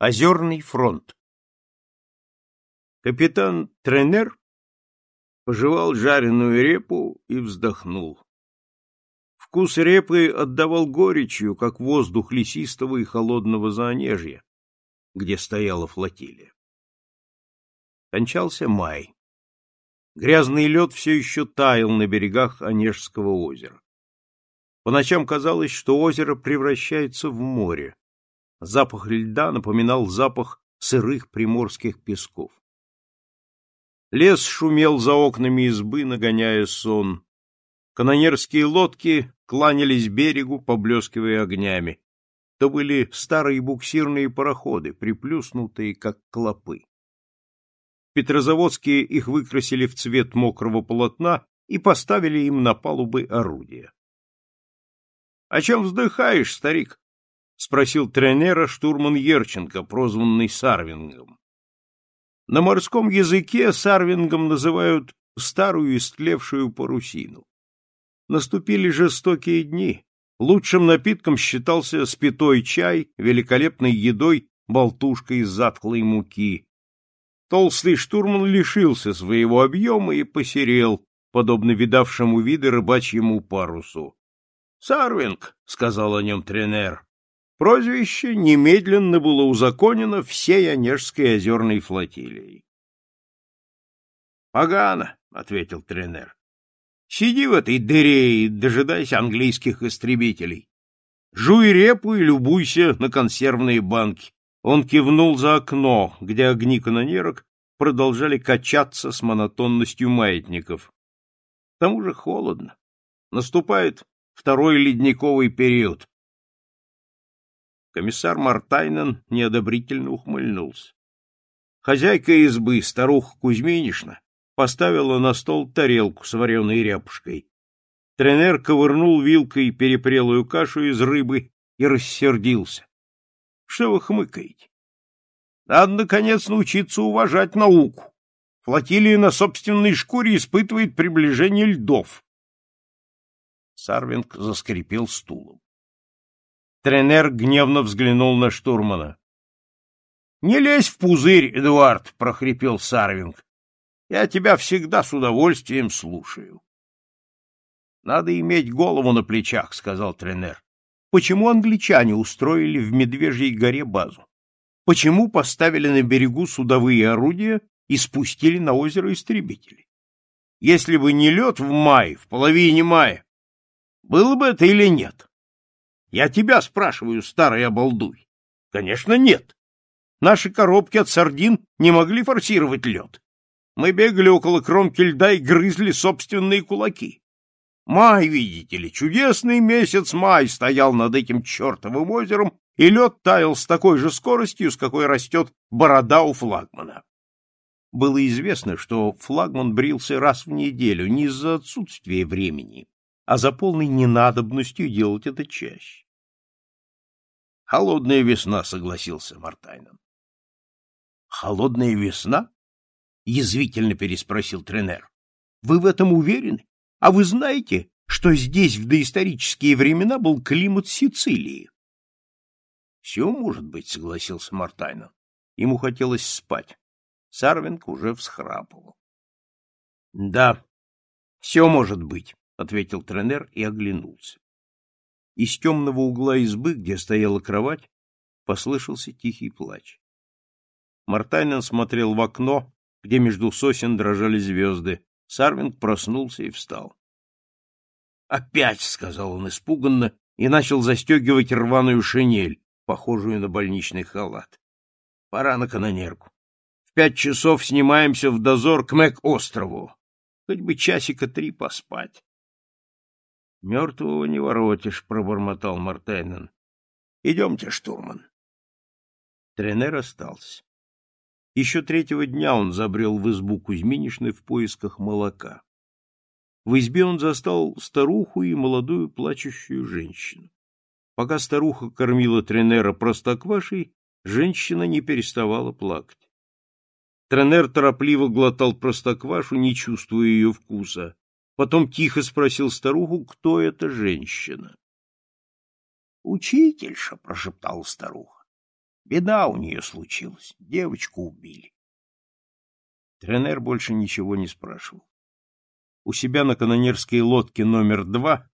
Озерный фронт. Капитан Тренер пожевал жареную репу и вздохнул. Вкус репы отдавал горечью, как воздух лесистого и холодного заонежья, где стояла флотилия. Кончался май. Грязный лед все еще таял на берегах Онежского озера. По ночам казалось, что озеро превращается в море. Запах льда напоминал запах сырых приморских песков. Лес шумел за окнами избы, нагоняя сон. Канонерские лодки кланялись берегу, поблескивая огнями. То были старые буксирные пароходы, приплюснутые, как клопы. Петрозаводские их выкрасили в цвет мокрого полотна и поставили им на палубы орудия. — А чем вздыхаешь, старик? спросил тренера штурман Ерченко, прозванный Сарвингом. На морском языке Сарвингом называют старую истлевшую парусину. Наступили жестокие дни. Лучшим напитком считался спитой чай, великолепной едой болтушка из затхлой муки. Толстый штурман лишился своего объема и посерел, подобно видавшему виды рыбачьему парусу. — Сарвинг, — сказал о нем тренер, Прозвище немедленно было узаконено всей Онежской озерной флотилией. — Погано, — ответил тренер. — Сиди в этой дыре и дожидайся английских истребителей. Жуй репу и любуйся на консервные банки. Он кивнул за окно, где огни канонерок продолжали качаться с монотонностью маятников. К тому же холодно. Наступает второй ледниковый период. Комиссар Мартайнен неодобрительно ухмыльнулся. Хозяйка избы, старуха Кузьминишна, поставила на стол тарелку с вареной ряпушкой. Тренер ковырнул вилкой перепрелую кашу из рыбы и рассердился. — Что вы хмыкаете? — Надо, наконец, научиться уважать науку. Флотилия на собственной шкуре испытывает приближение льдов. Сарвинг заскрипел стулом. Тренер гневно взглянул на штурмана. — Не лезь в пузырь, Эдуард, — прохрипел Сарвинг. — Я тебя всегда с удовольствием слушаю. — Надо иметь голову на плечах, — сказал тренер. — Почему англичане устроили в Медвежьей горе базу? Почему поставили на берегу судовые орудия и спустили на озеро истребители? Если бы не лед в мае, в половине мая, было бы это или нет? Я тебя спрашиваю, старый обалдуй. Конечно, нет. Наши коробки от сардин не могли форсировать лед. Мы бегали около кромки льда и грызли собственные кулаки. Май, видите ли, чудесный месяц май стоял над этим чертовым озером, и лед таял с такой же скоростью, с какой растет борода у флагмана. Было известно, что флагман брился раз в неделю не из-за отсутствия времени, а за полной ненадобностью делать это чаще. Холодная весна, согласился Мартайнен. Холодная весна? язвительно переспросил Тренер. Вы в этом уверены? А вы знаете, что здесь в доисторические времена был климат Сицилии? Все может быть, согласился Мартайнен. Ему хотелось спать. Сарвинг уже всхрапывал. Да, все может быть, ответил Тренер и оглянулся. Из темного угла избы, где стояла кровать, послышался тихий плач. Мартанин смотрел в окно, где между сосен дрожали звезды. Сарвинг проснулся и встал. «Опять!» — сказал он испуганно и начал застегивать рваную шинель, похожую на больничный халат. «Пора на канонерку. В пять часов снимаемся в дозор к Мэг-острову. Хоть бы часика три поспать». Мертвого не воротишь, — пробормотал Мартейнен. Идемте, штурман. Тренер остался. Еще третьего дня он забрел в избу Кузьминишны в поисках молока. В избе он застал старуху и молодую плачущую женщину. Пока старуха кормила Тренера простоквашей, женщина не переставала плакать. Тренер торопливо глотал простоквашу, не чувствуя ее вкуса. Потом тихо спросил старуху, кто эта женщина. — Учительша, — прошептала старуха. — Беда у нее случилась. Девочку убили. Тренер больше ничего не спрашивал. У себя на канонерской лодке номер два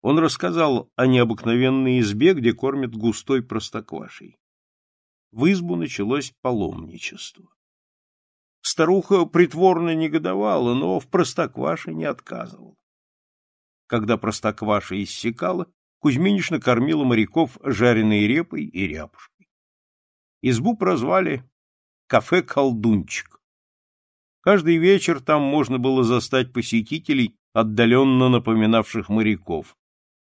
он рассказал о необыкновенной избе, где кормят густой простоквашей. В избу началось паломничество. Старуха притворно негодовала, но в простокваше не отказывала. Когда простокваша иссякала, Кузьминишна кормила моряков жареной репой и ряпушкой. Избу прозвали «Кафе Колдунчик». Каждый вечер там можно было застать посетителей, отдаленно напоминавших моряков.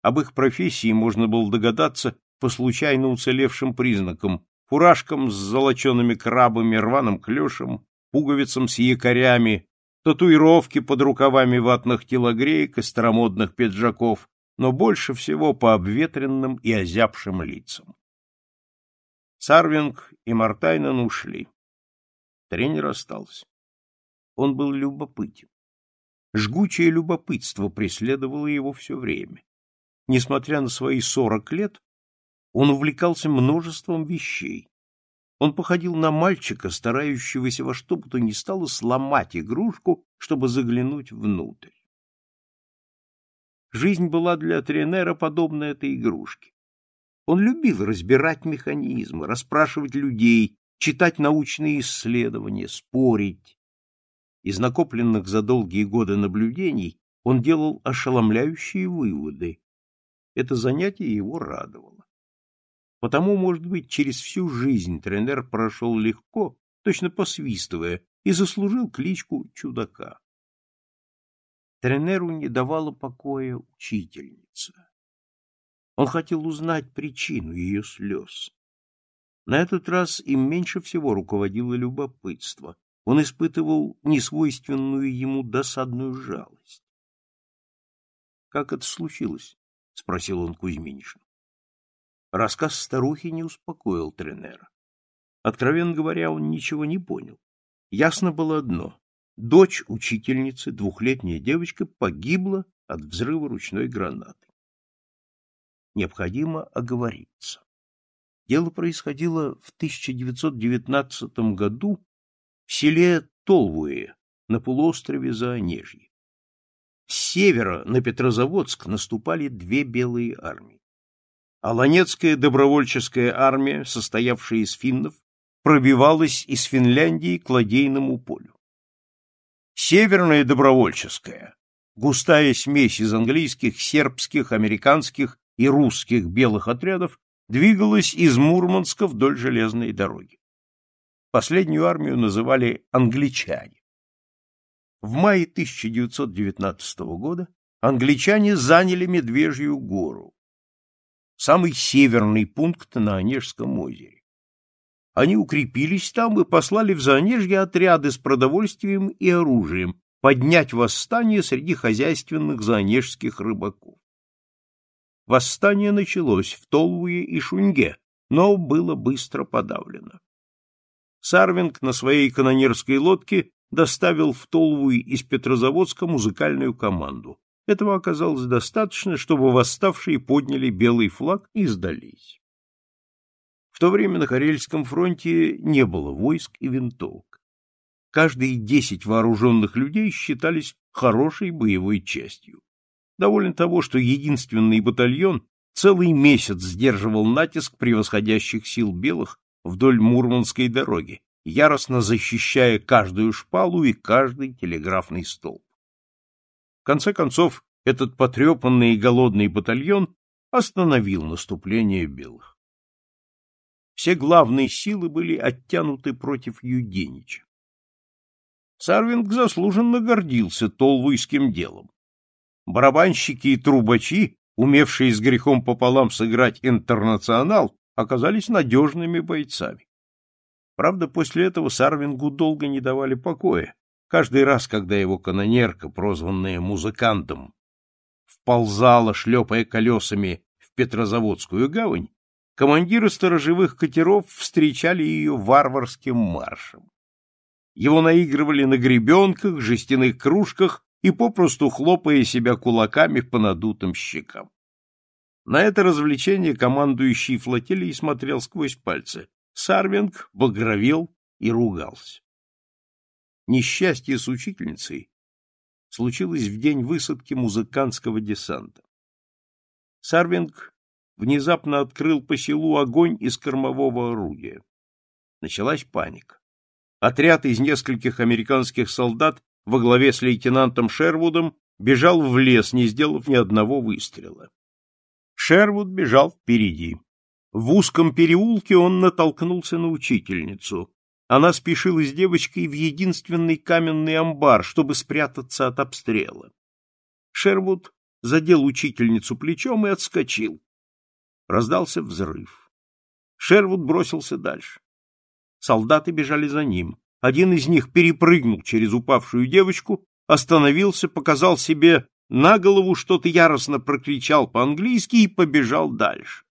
Об их профессии можно было догадаться по случайно уцелевшим признакам, фуражкам с золочеными крабами, рваным клешем пуговицам с якорями, татуировки под рукавами ватных телогреек и старомодных пиджаков, но больше всего по обветренным и озябшим лицам. Сарвинг и Мартайнен ушли. Тренер остался. Он был любопытен. Жгучее любопытство преследовало его все время. Несмотря на свои сорок лет, он увлекался множеством вещей, он походил на мальчика, старающегося во что бы то ни стало сломать игрушку, чтобы заглянуть внутрь. Жизнь была для Тренера подобна этой игрушке. Он любил разбирать механизмы, расспрашивать людей, читать научные исследования, спорить. Из накопленных за долгие годы наблюдений он делал ошеломляющие выводы. Это занятие его радовало. Потому, может быть, через всю жизнь Тренер прошел легко, точно посвистывая, и заслужил кличку чудака. Тренеру не давала покоя учительница. Он хотел узнать причину ее слез. На этот раз им меньше всего руководило любопытство. Он испытывал несвойственную ему досадную жалость. — Как это случилось? — спросил он Кузьминишна. Рассказ старухи не успокоил Тренера. Откровенно говоря, он ничего не понял. Ясно было одно. Дочь учительницы, двухлетняя девочка, погибла от взрыва ручной гранаты. Необходимо оговориться. Дело происходило в 1919 году в селе Толвуе на полуострове Заонежье. С севера на Петрозаводск наступали две белые армии. Аланецкая добровольческая армия, состоявшая из финнов, пробивалась из Финляндии к Ладейному полю. Северная добровольческая, густая смесь из английских, сербских, американских и русских белых отрядов, двигалась из Мурманска вдоль железной дороги. Последнюю армию называли англичане. В мае 1919 года англичане заняли Медвежью гору, самый северный пункт на Онежском озере. Они укрепились там и послали в Заонежье отряды с продовольствием и оружием поднять восстание среди хозяйственных заонежских рыбаков. Восстание началось в Толвуе и Шунге, но было быстро подавлено. Сарвинг на своей канонерской лодке доставил в Толвуй из Петрозаводска музыкальную команду. Этого оказалось достаточно, чтобы восставшие подняли белый флаг и сдались. В то время на Карельском фронте не было войск и винтовок. Каждые десять вооруженных людей считались хорошей боевой частью. Доволен того, что единственный батальон целый месяц сдерживал натиск превосходящих сил белых вдоль Мурманской дороги, яростно защищая каждую шпалу и каждый телеграфный столб конце концов, этот потрепанный и голодный батальон остановил наступление белых. Все главные силы были оттянуты против Юденича. Сарвинг заслуженно гордился толвуйским делом. Барабанщики и трубачи, умевшие с грехом пополам сыграть интернационал, оказались надежными бойцами. Правда, после этого Сарвингу долго не давали покоя, Каждый раз, когда его канонерка, прозванная музыкантом, вползала, шлепая колесами, в Петрозаводскую гавань, командиры сторожевых катеров встречали ее варварским маршем. Его наигрывали на гребенках, жестяных кружках и попросту хлопая себя кулаками по надутым щекам. На это развлечение командующий флотилией смотрел сквозь пальцы. Сарвинг багровел и ругался. Несчастье с учительницей случилось в день высадки музыкантского десанта. Сарвинг внезапно открыл по селу огонь из кормового орудия. Началась паника. Отряд из нескольких американских солдат во главе с лейтенантом Шервудом бежал в лес, не сделав ни одного выстрела. Шервуд бежал впереди. В узком переулке он натолкнулся на учительницу. Она спешила с девочкой в единственный каменный амбар, чтобы спрятаться от обстрела. Шервуд задел учительницу плечом и отскочил. Раздался взрыв. Шервуд бросился дальше. Солдаты бежали за ним. Один из них перепрыгнул через упавшую девочку, остановился, показал себе на голову, что-то яростно прокричал по-английски и побежал дальше.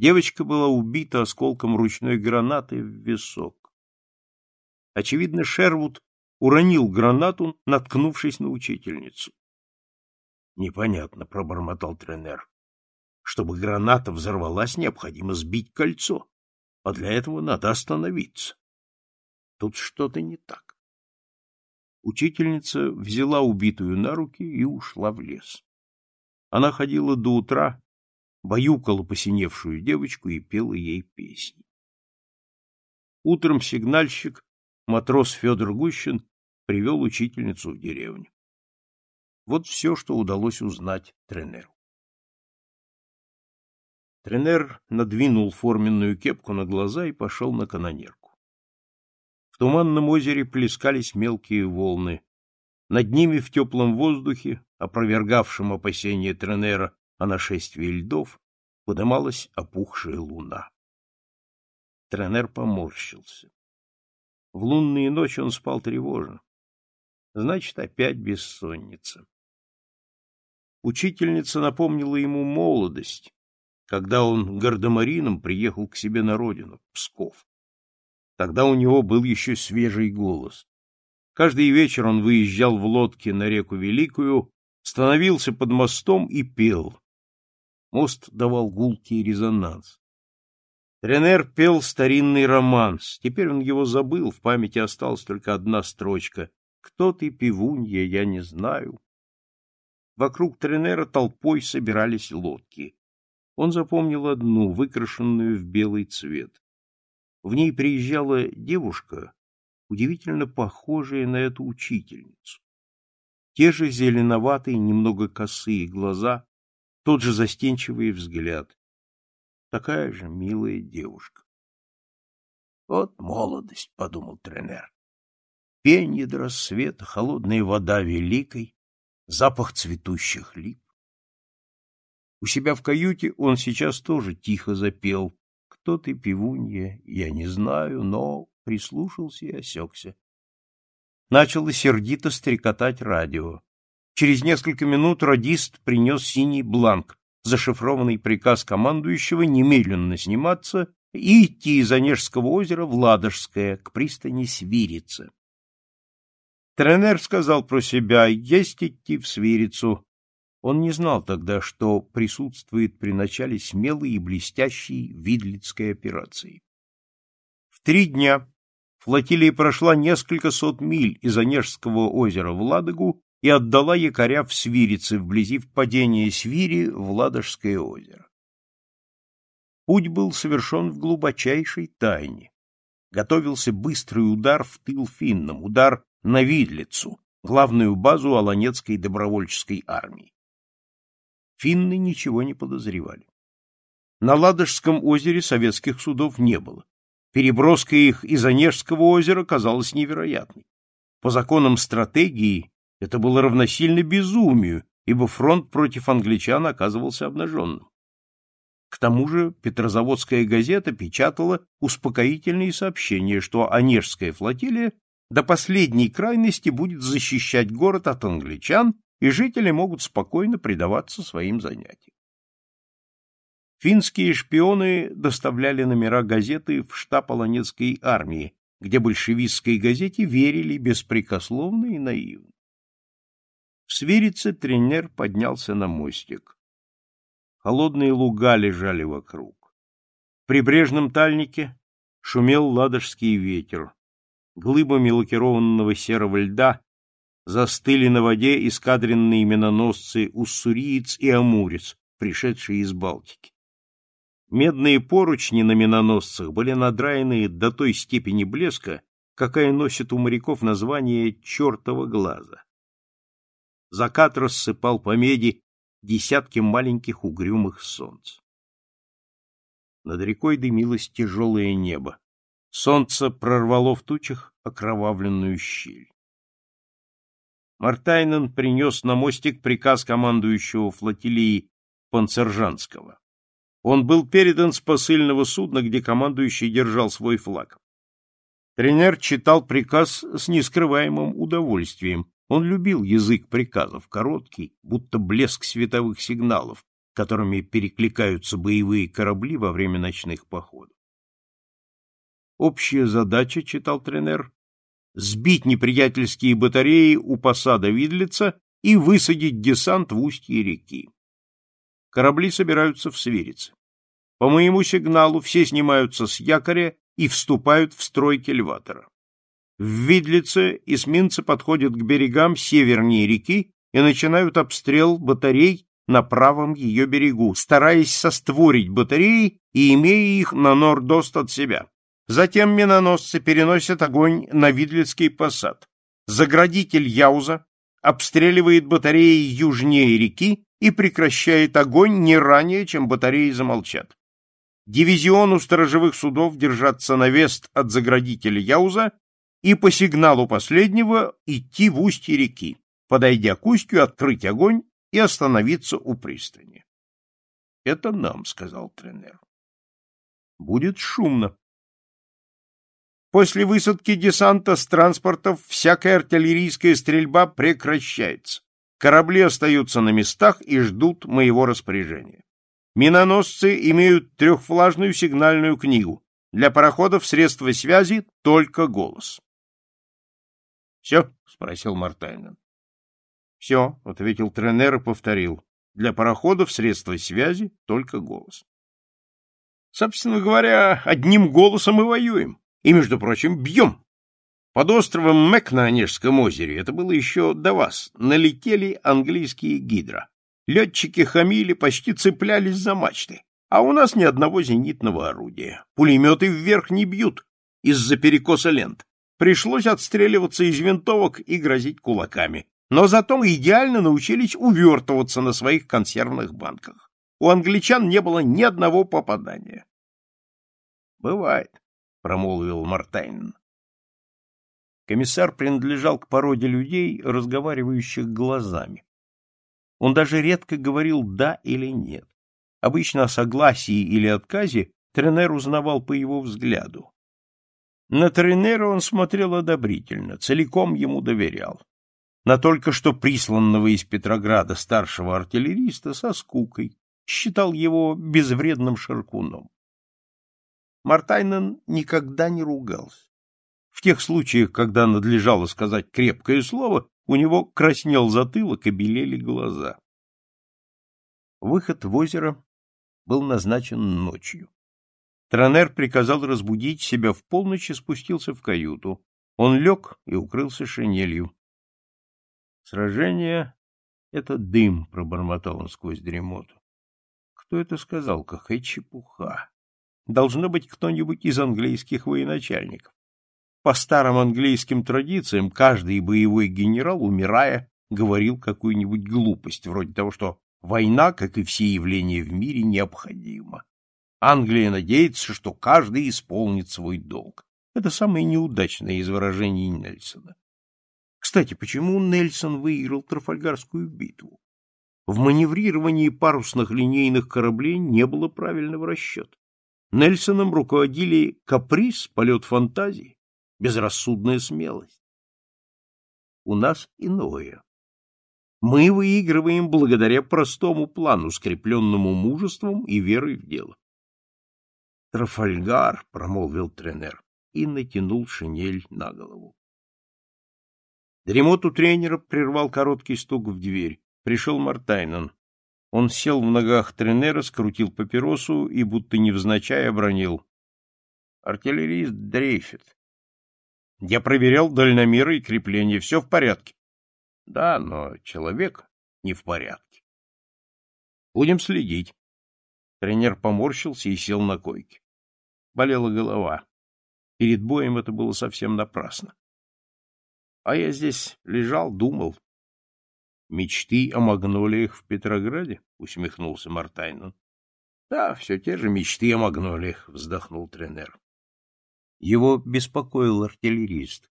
Девочка была убита осколком ручной гранаты в висок. Очевидно, Шервуд уронил гранату, наткнувшись на учительницу. Непонятно, пробормотал Тренер. Чтобы граната взорвалась, необходимо сбить кольцо, а для этого надо остановиться. Тут что-то не так. Учительница взяла убитую на руки и ушла в лес. Она ходила до утра, баюкала посиневшую девочку и пела ей песни. Утром сигнальщик, матрос Федор Гущин, привел учительницу в деревню. Вот все, что удалось узнать Тренеру. Тренер надвинул форменную кепку на глаза и пошел на канонерку. В туманном озере плескались мелкие волны. Над ними в теплом воздухе, опровергавшем опасения Тренера а на шествии льдов подымалась опухшая луна. Тренер поморщился. В лунные ночи он спал тревожно. Значит, опять бессонница. Учительница напомнила ему молодость, когда он гардемарином приехал к себе на родину, Псков. Тогда у него был еще свежий голос. Каждый вечер он выезжал в лодке на реку Великую, становился под мостом и пел. Мост давал гулкий резонанс. Тренер пел старинный романс. Теперь он его забыл, в памяти осталась только одна строчка. «Кто ты, пивунья, я не знаю». Вокруг Тренера толпой собирались лодки. Он запомнил одну, выкрашенную в белый цвет. В ней приезжала девушка, удивительно похожая на эту учительницу. Те же зеленоватые, немного косые глаза, тот же застенчивый взгляд. Такая же милая девушка. Вот молодость, — подумал Тренер. Пенье до рассвета, холодная вода великой, запах цветущих лип. У себя в каюте он сейчас тоже тихо запел. Кто ты, пивунья, я не знаю, но прислушался и осекся. Начало сердито стрекотать радио. Через несколько минут радист принес синий бланк, зашифрованный приказ командующего немедленно сниматься и идти из Онежского озера в Ладожское, к пристани Свирица. Тренер сказал про себя «Есть идти в Свирицу». Он не знал тогда, что присутствует при начале смелой и блестящей Видлицкой операции. В три дня флотилия прошла несколько сот миль из Онежского озера в Ладогу и отдала якоря в Свирице, вблизи впадения Свири в Ладожское озеро. Путь был совершен в глубочайшей тайне. Готовился быстрый удар в тыл финнам, удар на Видлицу, главную базу Аланецкой добровольческой армии. Финны ничего не подозревали. На Ладожском озере советских судов не было. Переброска их из Онежского озера казалась невероятной. По законам стратегии это было равносильно безумию, ибо фронт против англичан оказывался обнаженным. К тому же Петрозаводская газета печатала успокоительные сообщения, что Онежская флотилия до последней крайности будет защищать город от англичан, и жители могут спокойно предаваться своим занятиям. Финские шпионы доставляли номера газеты в штаб Олонецкой армии, где большевистской газете верили беспрекословно и наивно. В свирице тренер поднялся на мостик. Холодные луга лежали вокруг. В прибрежном тальнике шумел ладожский ветер. Глыбами лакированного серого льда застыли на воде искадренные миноносцы уссуриец и амурец, пришедшие из Балтики. Медные поручни на миноносцах были надраены до той степени блеска, какая носит у моряков название «чертова глаза» закат рассыпал по меди десятки маленьких угрюмых солнц. Над рекой дымилось тяжелое небо. Солнце прорвало в тучах окровавленную щель. Мартайнен принес на мостик приказ командующего флотилии Панцержанского. Он был передан с посыльного судна, где командующий держал свой флаг. Тренер читал приказ с нескрываемым удовольствием, он любил язык приказов, короткий, будто блеск световых сигналов, которыми перекликаются боевые корабли во время ночных походов. Общая задача, читал Тренер, сбить неприятельские батареи у посада Видлица и высадить десант в устье реки. Корабли собираются в свирице. По моему сигналу все снимаются с якоря и вступают в строй кельватора. В Видлице эсминцы подходят к берегам севернее реки и начинают обстрел батарей на правом ее берегу, стараясь состворить батареи и имея их на нордост от себя. Затем миноносцы переносят огонь на Видлицкий посад. Заградитель Яуза обстреливает батареи южнее реки и прекращает огонь не ранее, чем батареи замолчат. Дивизиону сторожевых судов держаться на вест от заградителя Яуза и по сигналу последнего идти в устье реки, подойдя к устью, открыть огонь и остановиться у пристани. — Это нам, — сказал Тренер. — Будет шумно. После высадки десанта с транспортов всякая артиллерийская стрельба прекращается. Корабли остаются на местах и ждут моего распоряжения. Миноносцы имеют трехфлажную сигнальную книгу. Для пароходов средства связи только голос. Все? — спросил Мартайнен. — Все, — ответил тренер и повторил. Для пароходов средства связи только голос. — Собственно говоря, одним голосом и воюем. И, между прочим, бьем. Под островом Мэк на Онежском озере, это было еще до вас, налетели английские гидро. Летчики хамили, почти цеплялись за мачты. А у нас ни одного зенитного орудия. Пулеметы вверх не бьют из-за перекоса лент пришлось отстреливаться из винтовок и грозить кулаками. Но зато идеально научились увертываться на своих консервных банках. У англичан не было ни одного попадания. «Бывает», — промолвил Мартайн. Комиссар принадлежал к породе людей, разговаривающих глазами. Он даже редко говорил «да» или «нет». Обычно о согласии или отказе Тренер узнавал по его взгляду. На Тренера он смотрел одобрительно, целиком ему доверял. На только что присланного из Петрограда старшего артиллериста со скукой считал его безвредным шаркуном. Мартайнен никогда не ругался. В тех случаях, когда надлежало сказать крепкое слово, у него краснел затылок и белели глаза. Выход в озеро был назначен ночью. Тронер приказал разбудить себя в полночь и спустился в каюту. Он лег и укрылся шинелью. — Сражение — это дым, — пробормотал он сквозь дремоту. Кто это сказал? Какая чепуха! Должно быть кто-нибудь из английских военачальников. По старым английским традициям каждый боевой генерал, умирая, говорил какую-нибудь глупость, вроде того, что война, как и все явления в мире, необходима. Англия надеется, что каждый исполнит свой долг. Это самое неудачное из выражений Нельсона. Кстати, почему Нельсон выиграл Трафальгарскую битву? В маневрировании парусных линейных кораблей не было правильного расчета. Нельсоном руководили каприз, полет фантазии, безрассудная смелость. У нас иное. Мы выигрываем благодаря простому плану, скрепленному мужеством и верой в дело. Трафальгар, — промолвил тренер и натянул шинель на голову. Дремоту тренера прервал короткий стук в дверь. Пришел Мартайнен. Он сел в ногах тренера, скрутил папиросу и, будто невзначай, обронил. Артиллерист дрейфит. Я проверял дальномеры и крепления, все в порядке. Да, но человек не в порядке. Тренер поморщился и сел на койке. Болела голова. Перед боем это было совсем напрасно. А я здесь лежал, думал. Мечты о магнолиях в Петрограде? усмехнулся Мартайнен. Да, все те же мечты о магнолиях, вздохнул тренер. Его беспокоил артиллерист.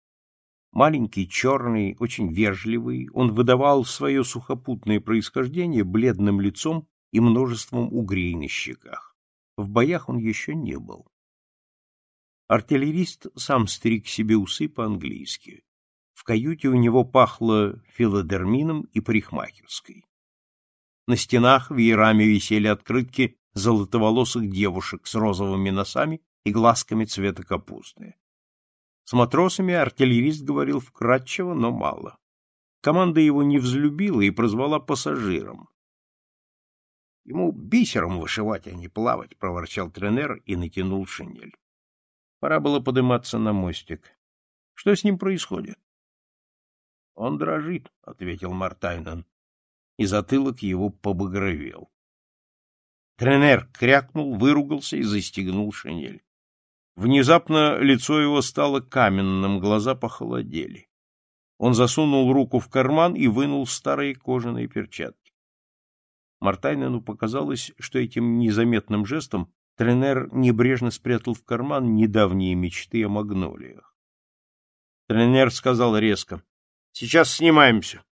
Маленький, черный, очень вежливый, он выдавал свое сухопутное происхождение бледным лицом и множеством угрей на щеках. В боях он еще не был. Артиллерист сам стриг себе усы по-английски. В каюте у него пахло филодермином и парикмахерской. На стенах веерами висели открытки золотоволосых девушек с розовыми носами и глазками цвета капусты. С матросами артиллерист говорил вкратчиво, но мало. Команда его не взлюбила и прозвала пассажиром. Ему бисером вышивать, а не плавать, — проворчал тренер и натянул шинель. Пора было подниматься на мостик. Что с ним происходит? — Он дрожит, — ответил Мартайнен, и затылок его побагровел. Тренер крякнул, выругался и застегнул шинель. Внезапно лицо его стало каменным, глаза похолодели. Он засунул руку в карман и вынул старые кожаные перчатки. Мартайнену показалось, что этим незаметным жестом Тренер небрежно спрятал в карман недавние мечты о магнолиях. Тренер сказал резко. — Сейчас снимаемся.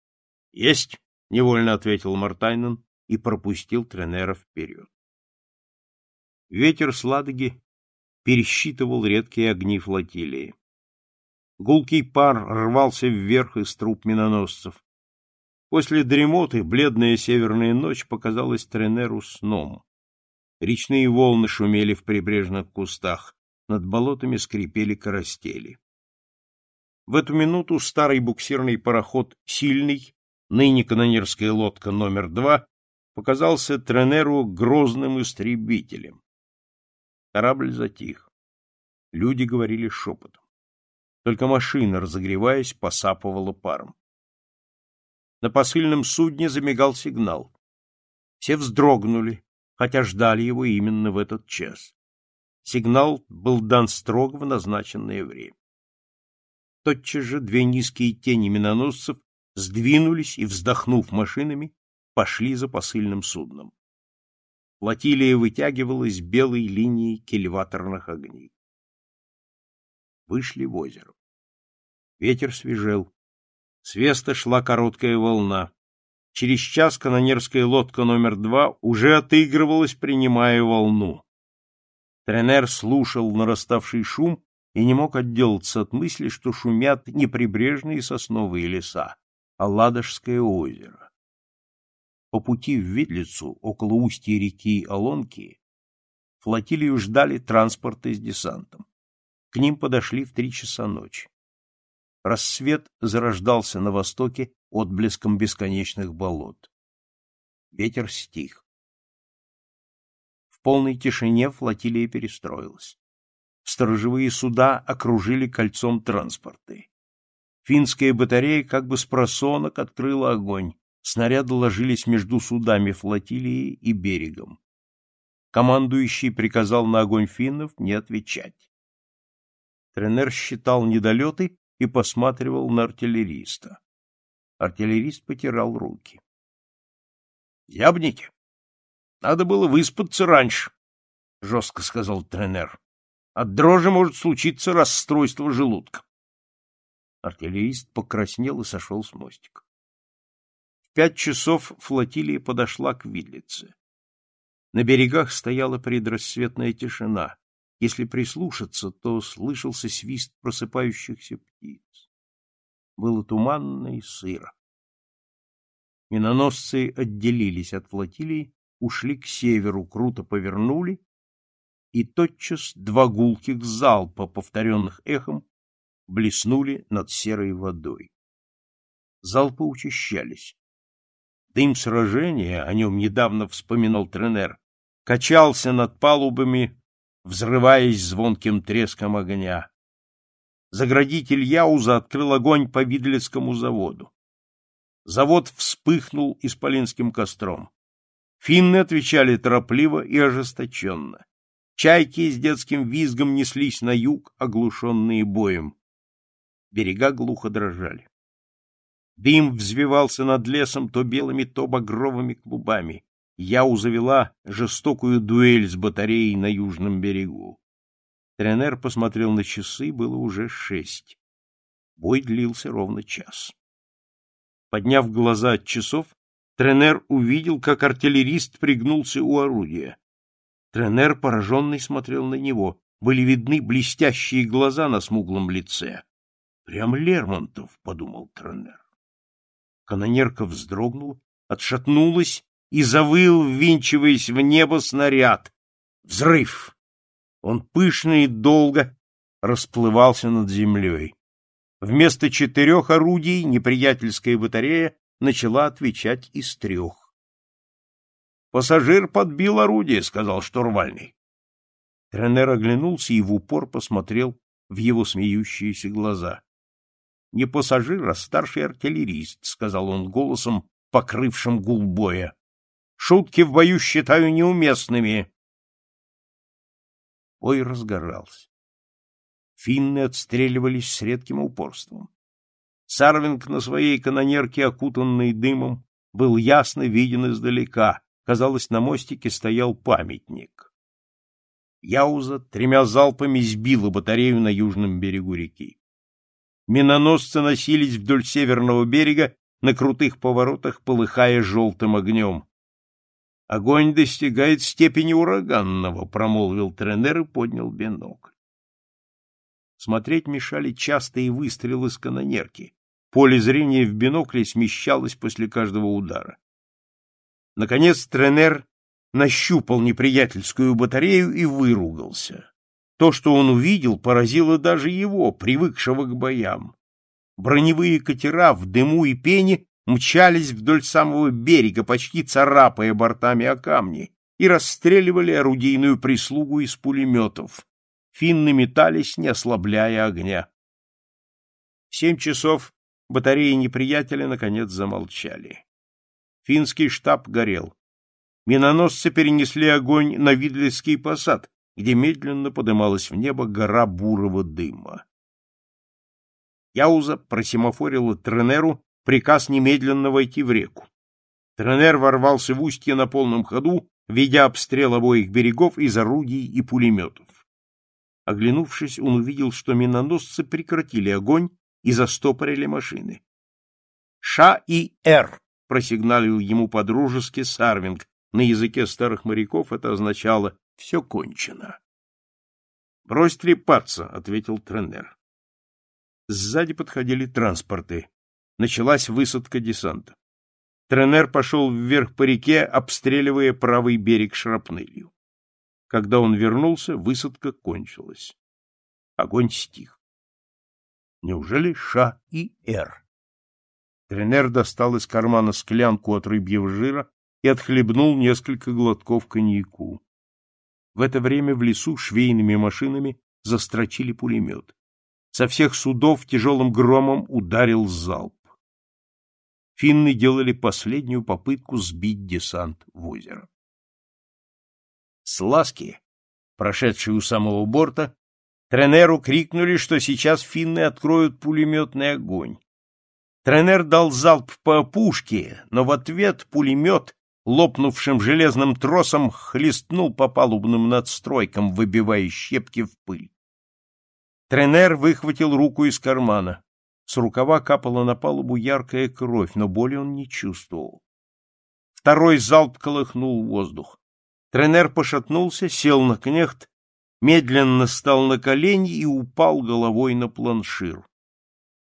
— Есть, — невольно ответил Мартайнен и пропустил Тренера вперед. Ветер с Ладоги пересчитывал редкие огни флотилии. Гулкий пар рвался вверх из труб миноносцев. После дремоты бледная северная ночь показалась Тренеру сном. Речные волны шумели в прибрежных кустах, над болотами скрипели карастели. В эту минуту старый буксирный пароход «Сильный», ныне канонерская лодка номер два, показался Тренеру грозным истребителем. Корабль затих. Люди говорили шепотом. Только машина, разогреваясь, посапывала паром на посыльном судне замигал сигнал. Все вздрогнули, хотя ждали его именно в этот час. Сигнал был дан строго в назначенное время. Тотчас же две низкие тени миноносцев сдвинулись и, вздохнув машинами, пошли за посыльным судном. Флотилия вытягивалась белой линией кильваторных огней. Вышли в озеро. Ветер свежел. С веста шла короткая волна. Через час канонерская лодка номер два уже отыгрывалась, принимая волну. Тренер слушал нараставший шум и не мог отделаться от мысли, что шумят не прибрежные сосновые леса, а Ладожское озеро. По пути в Видлицу, около устья реки Олонки, флотилию ждали транспорты с десантом. К ним подошли в три часа ночи рассвет зарождался на востоке отблеском бесконечных болот. Ветер стих. В полной тишине флотилия перестроилась. Сторожевые суда окружили кольцом транспорты. Финская батарея как бы с просонок открыла огонь. Снаряды ложились между судами флотилии и берегом. Командующий приказал на огонь финнов не отвечать. Тренер считал недолеты и посматривал на артиллериста. Артиллерист потирал руки. — Ябните! Надо было выспаться раньше, — жестко сказал тренер. — От дрожи может случиться расстройство желудка. Артиллерист покраснел и сошел с мостика. В пять часов флотилия подошла к Видлице. На берегах стояла предрассветная тишина. Если прислушаться, то слышался свист просыпающихся птиц. Было туманно и сыро. Миноносцы отделились от флотилии, ушли к северу, круто повернули, и тотчас два гулких залпа, повторенных эхом, блеснули над серой водой. Залпы учащались. Дым сражения, о нем недавно вспоминал Тренер, качался над палубами, взрываясь звонким треском огня заградитель Яуза открыл огонь по Видлицкому заводу. Завод вспыхнул исполинским костром. Финны отвечали торопливо и ожесточенно. Чайки с детским визгом неслись на юг, оглушенные боем. Берега глухо дрожали. Дым взвивался над лесом то белыми, то багровыми клубами. Яу завела жестокую дуэль с батареей на южном берегу. Тренер посмотрел на часы, было уже шесть. Бой длился ровно час. Подняв глаза от часов, Тренер увидел, как артиллерист пригнулся у орудия. Тренер, пораженный, смотрел на него. Были видны блестящие глаза на смуглом лице. «Прям Лермонтов», — подумал Тренер. Канонерка вздрогнула, отшатнулась и завыл, ввинчиваясь в небо, снаряд. «Взрыв!» Он пышно и долго расплывался над землей. Вместо четырех орудий неприятельская батарея начала отвечать из трех. «Пассажир подбил орудие», — сказал штурвальный. Тренер оглянулся и в упор посмотрел в его смеющиеся глаза. «Не пассажир, а старший артиллерист», — сказал он голосом, покрывшим гул боя. «Шутки в бою считаю неуместными, ой разгорался. Финны отстреливались с редким упорством. Сарвинг на своей канонерке, окутанной дымом, был ясно виден издалека. Казалось, на мостике стоял памятник. Яуза тремя залпами сбила батарею на южном берегу реки. Миноносцы носились вдоль северного берега на крутых поворотах, полыхая желтым огнем. — Огонь достигает степени ураганного, — промолвил Тренер и поднял бинокль. Смотреть мешали частые выстрелы с канонерки. Поле зрения в бинокле смещалось после каждого удара. Наконец Тренер нащупал неприятельскую батарею и выругался. То, что он увидел, поразило даже его, привыкшего к боям. Броневые катера в дыму и пене мчались вдоль самого берега, почти царапая бортами о камни, и расстреливали орудийную прислугу из пулеметов. Финны метались, не ослабляя огня. В семь часов батареи неприятеля наконец замолчали. Финский штаб горел. Миноносцы перенесли огонь на Видлецкий посад, где медленно подымалась в небо гора бурого дыма. Яуза просимофорила Тренеру приказ немедленно войти в реку. Тренер ворвался в устье на полном ходу, ведя обстрел обоих берегов из орудий и пулеметов. Оглянувшись, он увидел, что миноносцы прекратили огонь и застопорили машины. «Ша и Р!» — просигналил ему по-дружески Сарвинг. На языке старых моряков это означало «все кончено». «Брось трепаться», — ответил Тренер. Сзади подходили транспорты. Началась высадка десанта. Тренер пошел вверх по реке, обстреливая правый берег шрапнелью. Когда он вернулся, высадка кончилась. Огонь стих. Неужели Ша и Р? Тренер достал из кармана склянку от рыбьего жира и отхлебнул несколько глотков коньяку. В это время в лесу швейными машинами застрочили пулемет. Со всех судов тяжелым громом ударил залп финны делали последнюю попытку сбить десант в озеро. Сласки, прошедшие у самого борта, Тренеру крикнули, что сейчас финны откроют пулеметный огонь. Тренер дал залп по опушке, но в ответ пулемет, лопнувшим железным тросом, хлестнул по палубным надстройкам, выбивая щепки в пыль. Тренер выхватил руку из кармана. С рукава капала на палубу яркая кровь, но боли он не чувствовал. Второй залп колыхнул воздух. Тренер пошатнулся, сел на кнехт, медленно стал на колени и упал головой на планшир.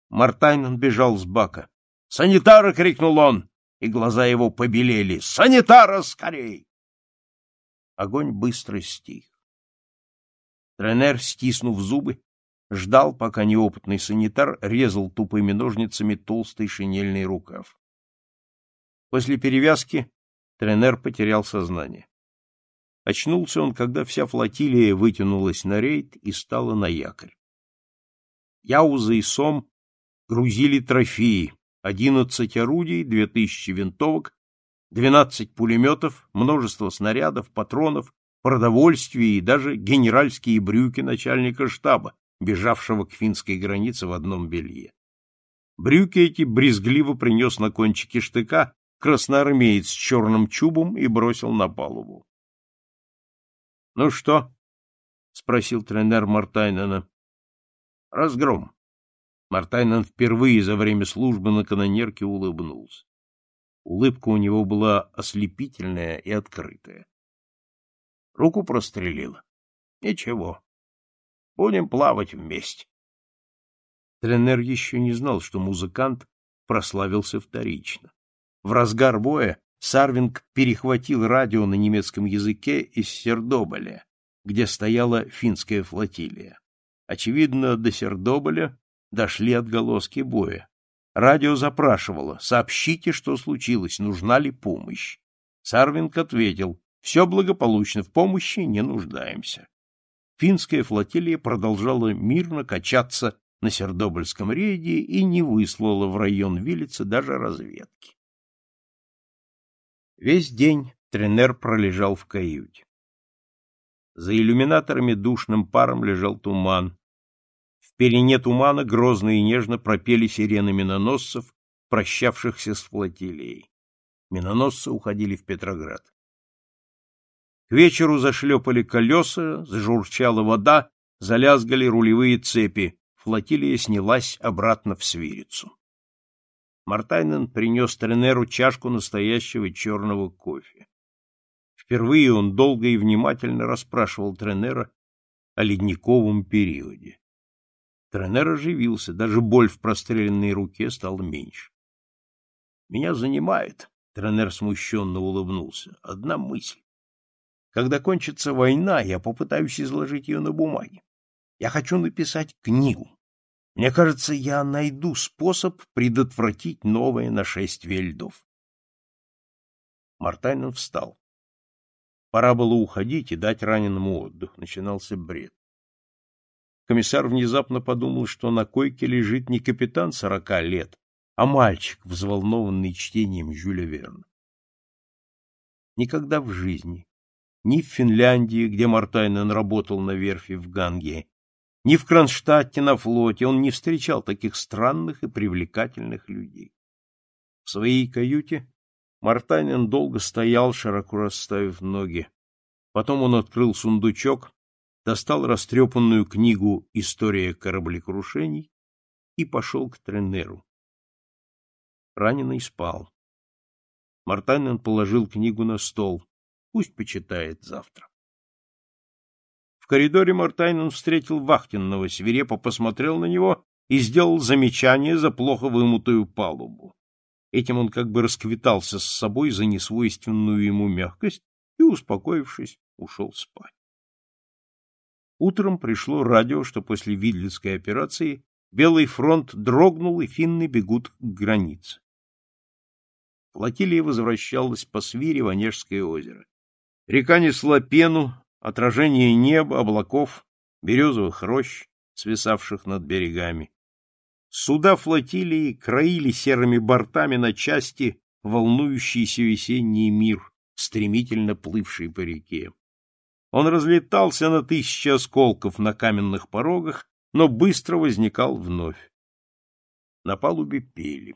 Мартайнен бежал с бака. «Санитара!» — крикнул он, и глаза его побелели. «Санитара! Скорей!» Огонь быстро стих. Тренер, стиснув зубы, ждал, пока неопытный санитар резал тупыми ножницами толстый шинельный рукав. После перевязки Тренер потерял сознание. Очнулся он, когда вся флотилия вытянулась на рейд и стала на якорь. Яуза и Сом грузили трофеи, 11 орудий, 2000 винтовок, 12 пулеметов, множество снарядов, патронов, продовольствия и даже генеральские брюки начальника штаба, бежавшего к финской границе в одном белье. Брюки эти брезгливо принес на кончике штыка красноармеец с черным чубом и бросил на палубу. — Ну что? — спросил тренер Мартайнена. — Разгром. Мартайнен впервые за время службы на канонерке улыбнулся. Улыбка у него была ослепительная и открытая. Руку прострелила. Ничего, Будем плавать вместе. Тренер еще не знал, что музыкант прославился вторично. В разгар боя Сарвинг перехватил радио на немецком языке из Сердоболя, где стояла финская флотилия. Очевидно, до Сердоболя дошли отголоски боя. Радио запрашивало «Сообщите, что случилось, нужна ли помощь?» Сарвинг ответил «Все благополучно, в помощи не нуждаемся» финская флотилия продолжала мирно качаться на Сердобольском рейде и не выслала в район Вилицы даже разведки. Весь день Тренер пролежал в каюте. За иллюминаторами душным паром лежал туман. В перине тумана грозно и нежно пропели сирены миноносцев, прощавшихся с флотилией. Миноносцы уходили в Петроград вечеру зашлепали колеса, зажурчала вода, залязгали рулевые цепи, флотилия снялась обратно в свирицу. Мартайнен принес Тренеру чашку настоящего черного кофе. Впервые он долго и внимательно расспрашивал Тренера о ледниковом периоде. Тренер оживился, даже боль в простреленной руке стала меньше. — Меня занимает, — Тренер смущенно улыбнулся, — одна мысль. Когда кончится война, я попытаюсь изложить ее на бумаге. Я хочу написать книгу. Мне кажется, я найду способ предотвратить новое нашествие льдов. Мартанин встал. Пора было уходить и дать раненому отдых. Начинался бред. Комиссар внезапно подумал, что на койке лежит не капитан сорока лет, а мальчик, взволнованный чтением Жюля Верна. Никогда в жизни ни в Финляндии, где Мартайнен работал на верфи в Ганге, ни в Кронштадте на флоте он не встречал таких странных и привлекательных людей. В своей каюте Мартайнен долго стоял, широко расставив ноги. Потом он открыл сундучок, достал растрепанную книгу «История кораблекрушений» и пошел к Тренеру. Раненый спал. Мартайнен положил книгу на стол. Пусть почитает завтра. В коридоре Мартайнен встретил вахтенного, свирепо посмотрел на него и сделал замечание за плохо вымытую палубу. Этим он как бы расквитался с собой за несвойственную ему мягкость и, успокоившись, ушел спать. Утром пришло радио, что после Видлицкой операции Белый фронт дрогнул, и финны бегут к границе. Флотилия возвращалась по Свире в Онежское озеро. Река несла пену, отражение неба, облаков, березовых рощ, свисавших над берегами. Суда флотилии краили серыми бортами на части волнующийся весенний мир, стремительно плывший по реке. Он разлетался на тысячи осколков на каменных порогах, но быстро возникал вновь. На палубе пели.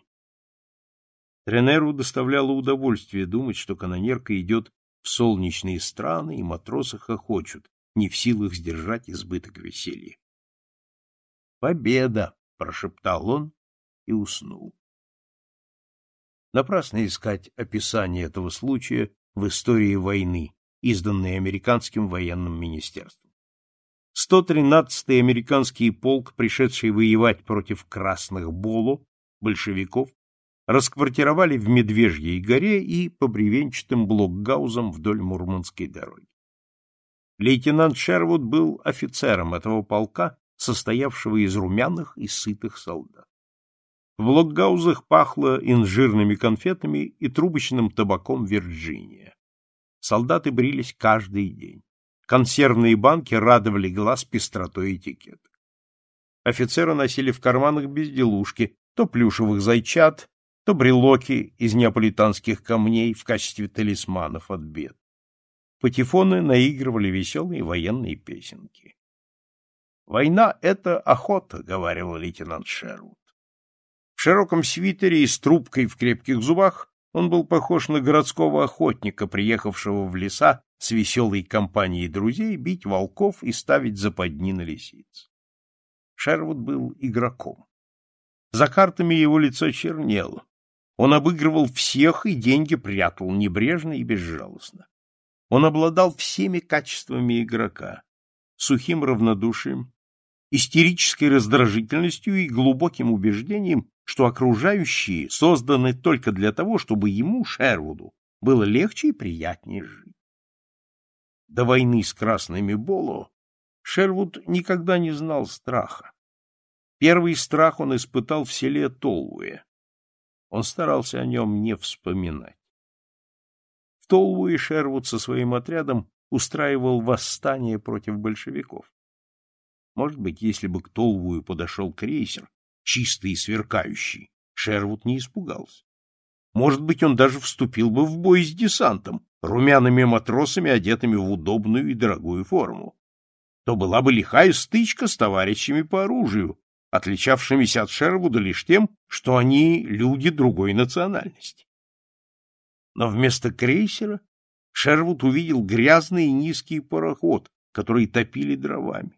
Тренеру доставляло удовольствие думать, что канонерка идет солнечные страны, и матросы хохочут, не в силах сдержать избыток веселья. «Победа!» — прошептал он и уснул. Напрасно искать описание этого случая в истории войны, изданной американским военным министерством. 113-й американский полк, пришедший воевать против красных Боло, большевиков, расквартировали в Медвежьей горе и по бревенчатым блокгаузам вдоль Мурманской дороги. Лейтенант Шервуд был офицером этого полка, состоявшего из румяных и сытых солдат. В блокгаузах пахло инжирными конфетами и трубочным табаком Вирджиния. Солдаты брились каждый день. Консервные банки радовали глаз пестротой этикет. Офицеры носили в карманах безделушки, то плюшевых зайчат, то брелоки из неаполитанских камней в качестве талисманов от бед. Патефоны наигрывали веселые военные песенки. «Война — это охота», — говорил лейтенант Шервуд. В широком свитере и с трубкой в крепких зубах он был похож на городского охотника, приехавшего в леса с веселой компанией друзей бить волков и ставить западни на лисиц. Шервуд был игроком. За картами его лицо чернело, он обыгрывал всех и деньги прятал небрежно и безжалостно. Он обладал всеми качествами игрока — сухим равнодушием, истерической раздражительностью и глубоким убеждением, что окружающие созданы только для того, чтобы ему, Шервуду, было легче и приятнее жить. До войны с красными Боло Шервуд никогда не знал страха. Первый страх он испытал в селе Толуэ, он старался о нем не вспоминать. В Толвуе Шервуд со своим отрядом устраивал восстание против большевиков. Может быть, если бы к Толвую подошел крейсер, чистый и сверкающий, Шервуд не испугался. Может быть, он даже вступил бы в бой с десантом, румяными матросами, одетыми в удобную и дорогую форму. То была бы лихая стычка с товарищами по оружию, отличавшимися от Шервуда лишь тем, что они люди другой национальности. Но вместо крейсера Шервуд увидел грязный и низкий пароход, который топили дровами.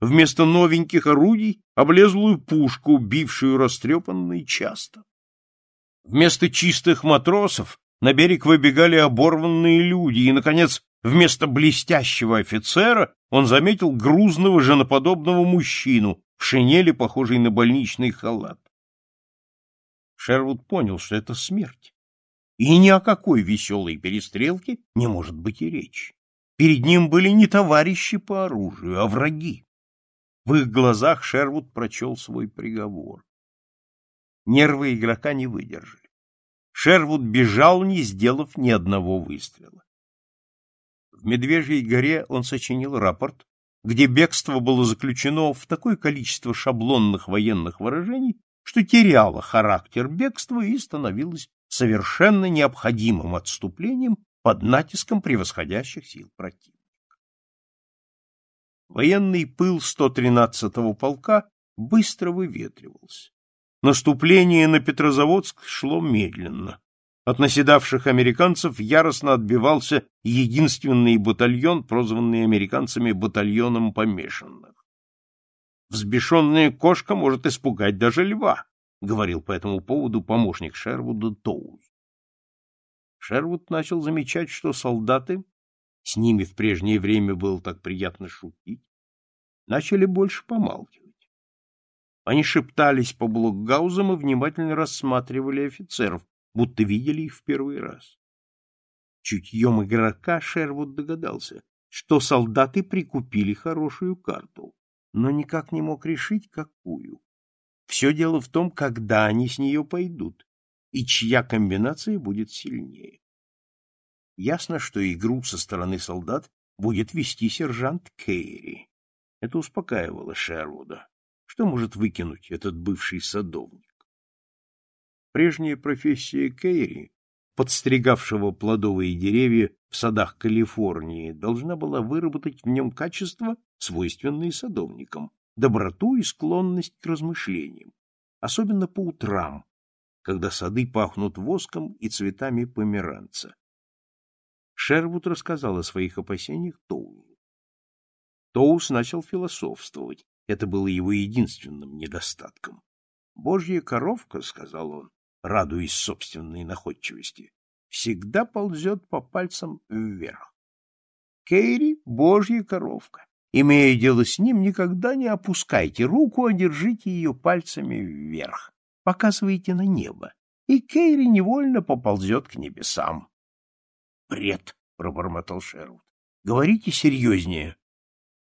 Вместо новеньких орудий — облезлую пушку, бившую растрепанной часто. Вместо чистых матросов на берег выбегали оборванные люди, и, наконец, вместо блестящего офицера он заметил грузного женоподобного мужчину в шинели, похожей на больничный халат. Шервуд понял, что это смерть. И ни о какой веселой перестрелке не может быть и речи. Перед ним были не товарищи по оружию, а враги. В их глазах Шервуд прочел свой приговор. Нервы игрока не выдержали. Шервуд бежал, не сделав ни одного выстрела. В Медвежьей горе он сочинил рапорт где бегство было заключено в такое количество шаблонных военных выражений, что теряло характер бегства и становилось совершенно необходимым отступлением под натиском превосходящих сил противника. Военный пыл 113-го полка быстро выветривался. Наступление на Петрозаводск шло медленно. От наседавших американцев яростно отбивался единственный батальон, прозванный американцами батальоном помешанных. «Взбешенная кошка может испугать даже льва», — говорил по этому поводу помощник Шервуда Тоуз. Шервуд начал замечать, что солдаты, с ними в прежнее время было так приятно шутить, начали больше помалкивать. Они шептались по блокгаузам и внимательно рассматривали офицеров, будто видели их в первый раз. Чутьем игрока Шервуд догадался, что солдаты прикупили хорошую карту, но никак не мог решить, какую. Все дело в том, когда они с нее пойдут и чья комбинация будет сильнее. Ясно, что игру со стороны солдат будет вести сержант Кейри. Это успокаивало Шервуда. Что может выкинуть этот бывший садовник? прежняя профессия Кейри, подстригавшего плодовые деревья в садах Калифорнии, должна была выработать в нем качества, свойственные садовникам, доброту и склонность к размышлениям, особенно по утрам, когда сады пахнут воском и цветами померанца. Шервуд рассказал о своих опасениях Тоузу. Тоуз начал философствовать, это было его единственным недостатком. «Божья коровка», — сказал он, радуясь собственной находчивости, всегда ползет по пальцам вверх. Кейри — божья коровка. Имея дело с ним, никогда не опускайте руку, а держите ее пальцами вверх. Показывайте на небо, и Кейри невольно поползет к небесам. — Бред! — пробормотал Шервуд. — Говорите серьезнее.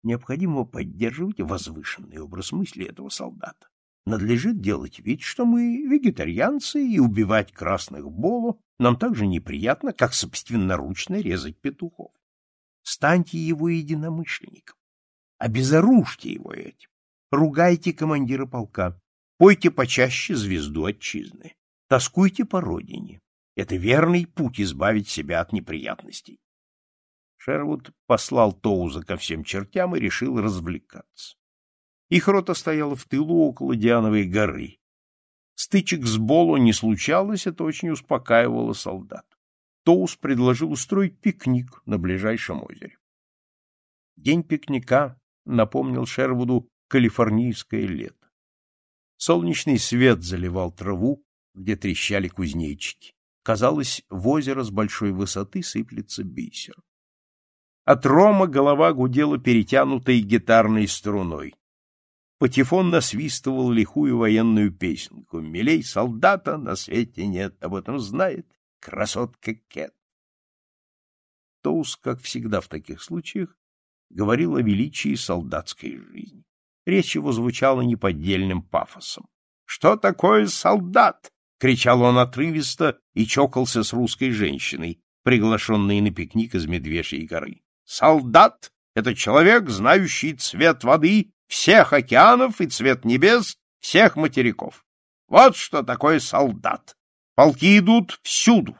Необходимо поддерживать возвышенный образ мысли этого солдата надлежит делать вид, что мы вегетарианцы, и убивать красных болу нам так же неприятно, как собственноручно резать петухов. Станьте его единомышленником, обезоружьте его этим, ругайте командира полка, пойте почаще звезду отчизны, тоскуйте по родине. Это верный путь избавить себя от неприятностей. Шервуд послал Тоуза ко всем чертям и решил развлекаться. Их рота стояла в тылу около Диановой горы. Стычек с Боло не случалось, это очень успокаивало солдат. Тоус предложил устроить пикник на ближайшем озере. День пикника напомнил Шервуду калифорнийское лето. Солнечный свет заливал траву, где трещали кузнечики. Казалось, в озеро с большой высоты сыплется бисер. От рома голова гудела перетянутой гитарной струной. Патефон насвистывал лихую военную песенку. «Милей солдата на свете нет, об этом знает красотка Кет». Тоус, как всегда в таких случаях, говорил о величии солдатской жизни. Речь его звучала неподдельным пафосом. «Что такое солдат?» — кричал он отрывисто и чокался с русской женщиной, приглашенной на пикник из Медвежьей горы. «Солдат — это человек, знающий цвет воды всех океанов и цвет небес всех материков. Вот что такое солдат. Полки идут всюду,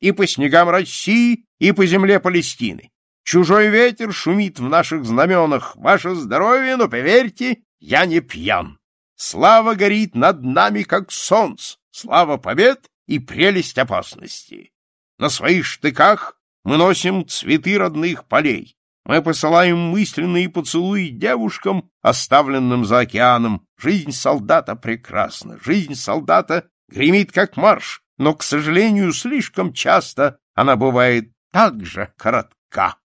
и по снегам России, и по земле Палестины. Чужой ветер шумит в наших знаменах. Ваше здоровье, но поверьте, я не пьян. Слава горит над нами, как солнце, слава побед и прелесть опасности. На своих штыках мы носим цветы родных полей, мы посылаем мысленные поцелуи девушкам, оставленным за океаном. Жизнь солдата прекрасна, жизнь солдата гремит как марш, но, к сожалению, слишком часто она бывает так же коротка.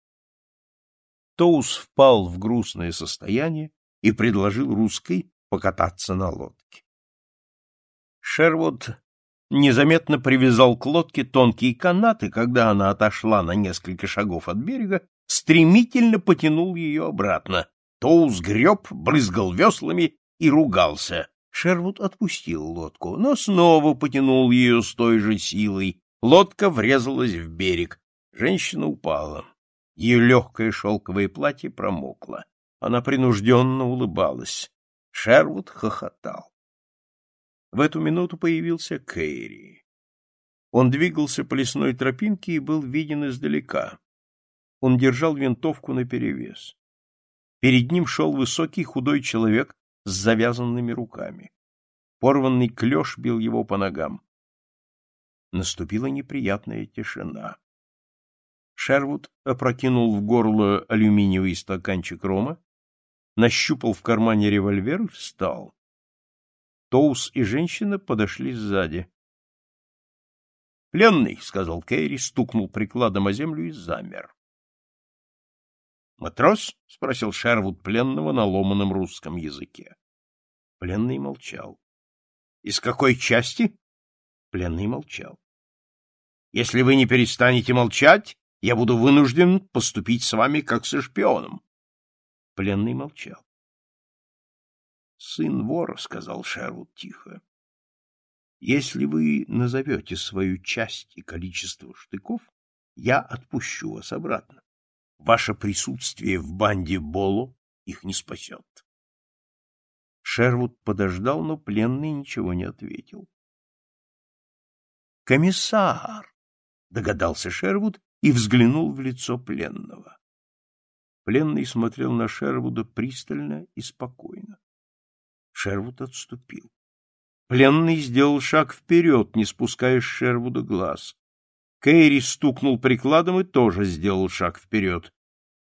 Тоус впал в грустное состояние и предложил русской покататься на лодке. Шервуд незаметно привязал к лодке тонкие канаты, когда она отошла на несколько шагов от берега стремительно потянул ее обратно. Тоус греб, брызгал веслами и ругался. Шервуд отпустил лодку, но снова потянул ее с той же силой. Лодка врезалась в берег. Женщина упала. Ее легкое шелковое платье промокло. Она принужденно улыбалась. Шервуд хохотал. В эту минуту появился Кэрри. Он двигался по лесной тропинке и был виден издалека. Он держал винтовку наперевес. Перед ним шел высокий худой человек с завязанными руками. Порванный клеш бил его по ногам. Наступила неприятная тишина. Шервуд опрокинул в горло алюминиевый стаканчик рома, нащупал в кармане револьвер и встал. Тоус и женщина подошли сзади. «Пленный», — сказал Кэрри, стукнул прикладом о землю и замер. «Матрос?» — спросил Шервуд пленного на ломаном русском языке. Пленный молчал. «Из какой части?» Пленный молчал. «Если вы не перестанете молчать, я буду вынужден поступить с вами как со шпионом». Пленный молчал. «Сын вора», — сказал Шервуд тихо, — «если вы назовете свою часть и количество штыков, я отпущу вас обратно. Ваше присутствие в банде Боло их не спасет. Шервуд подождал, но пленный ничего не ответил. «Комиссар!» — догадался Шервуд и взглянул в лицо пленного. Пленный смотрел на Шервуда пристально и спокойно. Шервуд отступил. Пленный сделал шаг вперед, не спуская с Шервуда глаз. Кэрри стукнул прикладом и тоже сделал шаг вперед.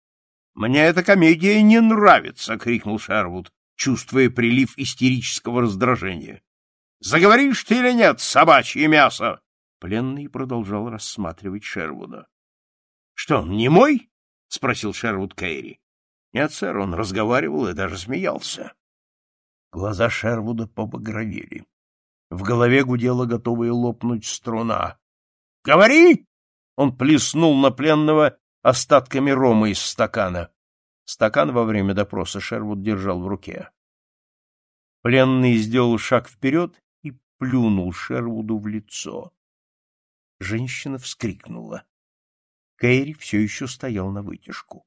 — Мне эта комедия не нравится! — крикнул Шервуд, чувствуя прилив истерического раздражения. — Заговоришь ты или нет, собачье мясо? Пленный продолжал рассматривать Шервуда. — Что, не мой? — спросил Шервуд Кэрри. — Нет, сэр, он разговаривал и даже смеялся. Глаза Шервуда побагровели. В голове гудела готовая лопнуть струна. Говори! Он плеснул на пленного остатками рома из стакана. Стакан во время допроса Шервуд держал в руке. Пленный сделал шаг вперед и плюнул Шервуду в лицо. Женщина вскрикнула. Кэрри все еще стоял на вытяжку.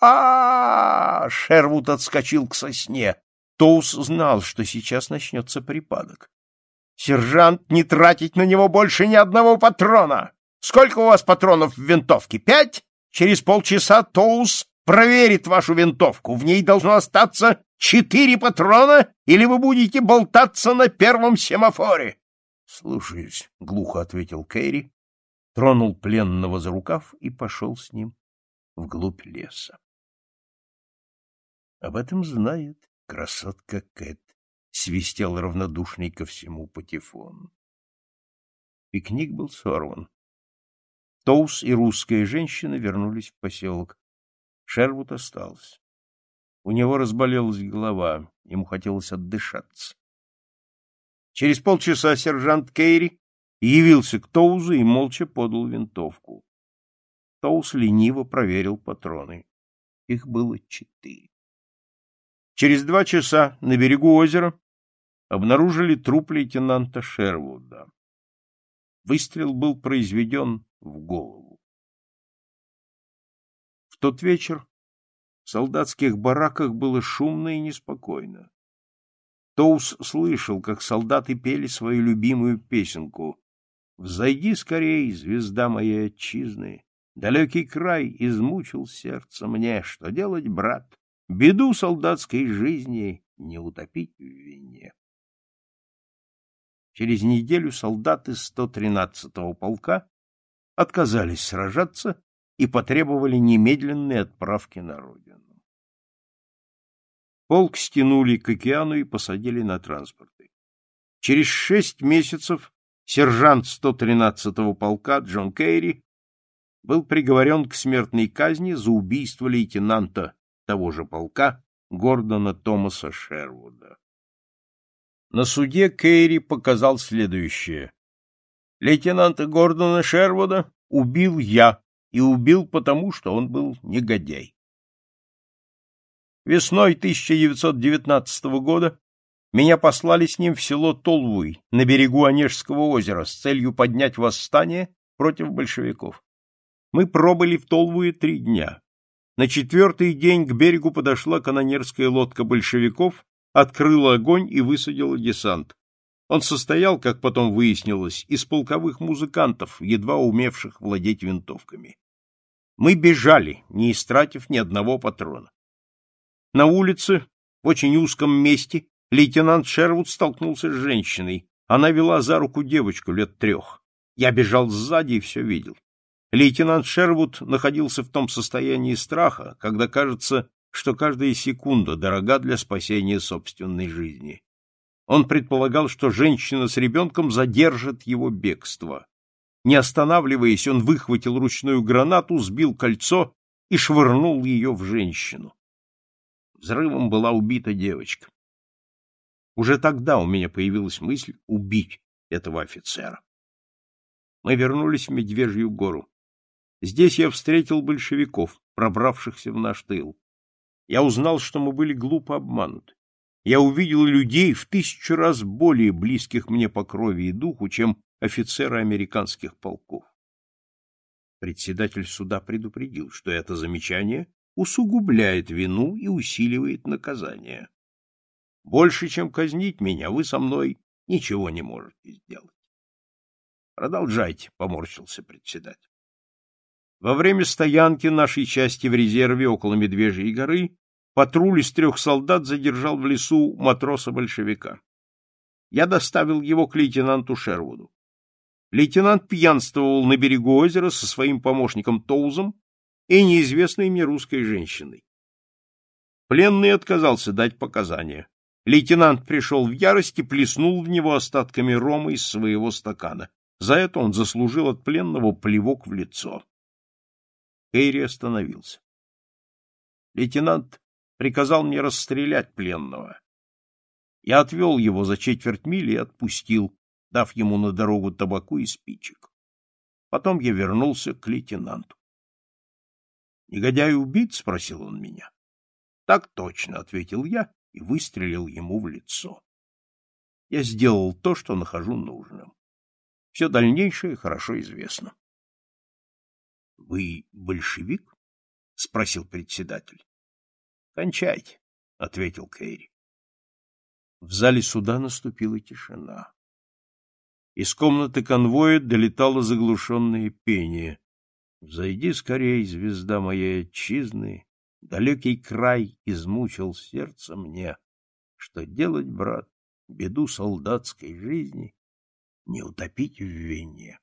а, Шервуд отскочил к сосне. Тоус знал, что сейчас начнется припадок. Сержант, не тратить на него больше ни одного патрона! Сколько у вас патронов в винтовке? Пять? Через полчаса Тоус проверит вашу винтовку. В ней должно остаться четыре патрона, или вы будете болтаться на первом семафоре. — Слушаюсь, — глухо ответил Кэрри, тронул пленного за рукав и пошел с ним вглубь леса. Об этом знает красотка Кэт свистел равнодушный ко всему патефон. Пикник был сорван. Тоус и русская женщина вернулись в поселок. Шервуд остался. У него разболелась голова, ему хотелось отдышаться. Через полчаса сержант Кейри явился к Тоузу и молча подал винтовку. Тоуз лениво проверил патроны. Их было четыре. Через два часа на берегу озера обнаружили труп лейтенанта Шервуда. Выстрел был произведен в голову. В тот вечер в солдатских бараках было шумно и неспокойно. Тоус слышал, как солдаты пели свою любимую песенку «Взойди скорей, звезда моей отчизны, далекий край измучил сердце мне, что делать, брат, беду солдатской жизни не утопить в вине». Через неделю солдаты 113-го полка отказались сражаться и потребовали немедленной отправки на родину. Полк стянули к океану и посадили на транспорты. Через шесть месяцев сержант 113-го полка Джон Кейри был приговорен к смертной казни за убийство лейтенанта того же полка Гордона Томаса Шервуда. На суде Кейри показал следующее. Лейтенанта Гордона Шервуда убил я, и убил потому, что он был негодяй. Весной 1919 года меня послали с ним в село Толвуй на берегу Онежского озера с целью поднять восстание против большевиков. Мы пробыли в Толвуе три дня. На четвертый день к берегу подошла канонерская лодка большевиков открыла огонь и высадила десант. Он состоял, как потом выяснилось, из полковых музыкантов, едва умевших владеть винтовками. Мы бежали, не истратив ни одного патрона. На улице, в очень узком месте, лейтенант Шервуд столкнулся с женщиной. Она вела за руку девочку лет трех. Я бежал сзади и все видел. Лейтенант Шервуд находился в том состоянии страха, когда кажется, что каждая секунда дорога для спасения собственной жизни. Он предполагал, что женщина с ребенком задержит его бегство. Не останавливаясь, он выхватил ручную гранату, сбил кольцо и швырнул ее в женщину. Взрывом была убита девочка. Уже тогда у меня появилась мысль убить этого офицера. Мы вернулись в Медвежью гору. Здесь я встретил большевиков, пробравшихся в наш тыл. Я узнал, что мы были глупо обмануты. Я увидел людей в тысячу раз более близких мне по крови и духу, чем офицеры американских полков. Председатель суда предупредил, что это замечание усугубляет вину и усиливает наказание. Больше, чем казнить меня, вы со мной ничего не можете сделать. — Продолжайте, — поморщился председатель. Во время стоянки нашей части в резерве около Медвежьей горы патруль из трех солдат задержал в лесу матроса-большевика. Я доставил его к лейтенанту Шервуду. Лейтенант пьянствовал на берегу озера со своим помощником Тоузом и неизвестной мне русской женщиной. Пленный отказался дать показания. Лейтенант пришел в ярость и плеснул в него остатками рома из своего стакана. За это он заслужил от пленного плевок в лицо. Хейри остановился. Лейтенант приказал мне расстрелять пленного. Я отвел его за четверть мили и отпустил, дав ему на дорогу табаку и спичек. Потом я вернулся к лейтенанту. — Негодяй убит? — спросил он меня. — Так точно, — ответил я и выстрелил ему в лицо. Я сделал то, что нахожу нужным. Все дальнейшее хорошо известно. — Вы большевик? — спросил председатель. — Кончайте, — ответил Кэрри. В зале суда наступила тишина. Из комнаты конвоя долетало заглушенное пение. «Взойди скорей, звезда моей отчизны, далекий край измучил сердце мне, что делать, брат, беду солдатской жизни не утопить в вине».